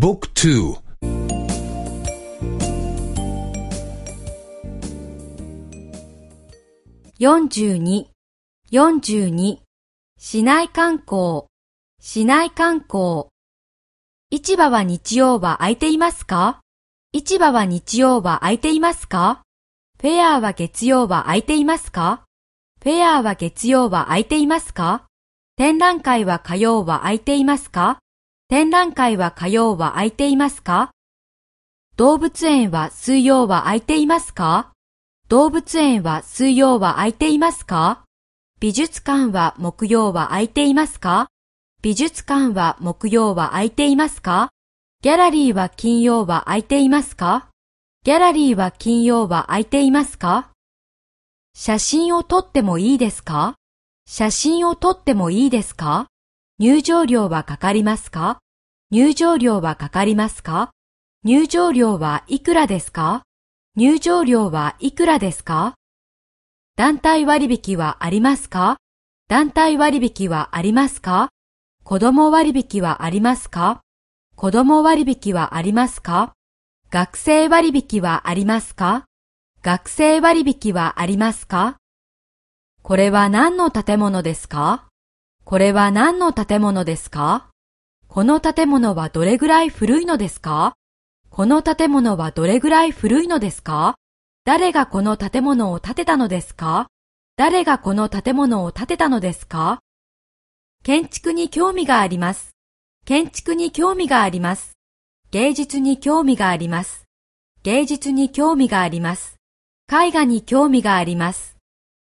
บุ๊กทู42、42、市内観光、市内観光。市場は日曜は空いていますか市場は日曜は空いていますかフェアは月曜は空いていますかフェアは月曜は空いていますか展覧会は火曜は空いていますか 展覧会は火曜は空いていますか？動物園は水曜は空いていますか？動物園は水曜は空いていますか？美術館は木曜は空いていますか？美術館は木曜は空いていますか？ギャラリーは金曜は空いていますか？ギャラリーは金曜は空いていますか？写真を撮ってもいいですか？写真を撮ってもいいですか？入場料はかかりますか？入場料はかかりますか？入場料はいくらですか？入場料はいくらですか？団体割引はありますか？団体割引はありますか？子供割引はありますか？子供割引はありますか？学生割引はありますか？学生割引はありますか？これは何の建物ですか？これは何の建物ですか？この建物はどれぐらい古いのですか？この建物はどれぐらい古いのですか？誰がこの建物を建てたのですか？誰がこの建物を建てたのですか？建築に興味があります。建築に興味があります。芸術に興味があります。芸術に興味があります。絵画に興味があります。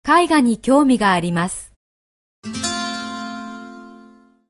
絵画に興味があります。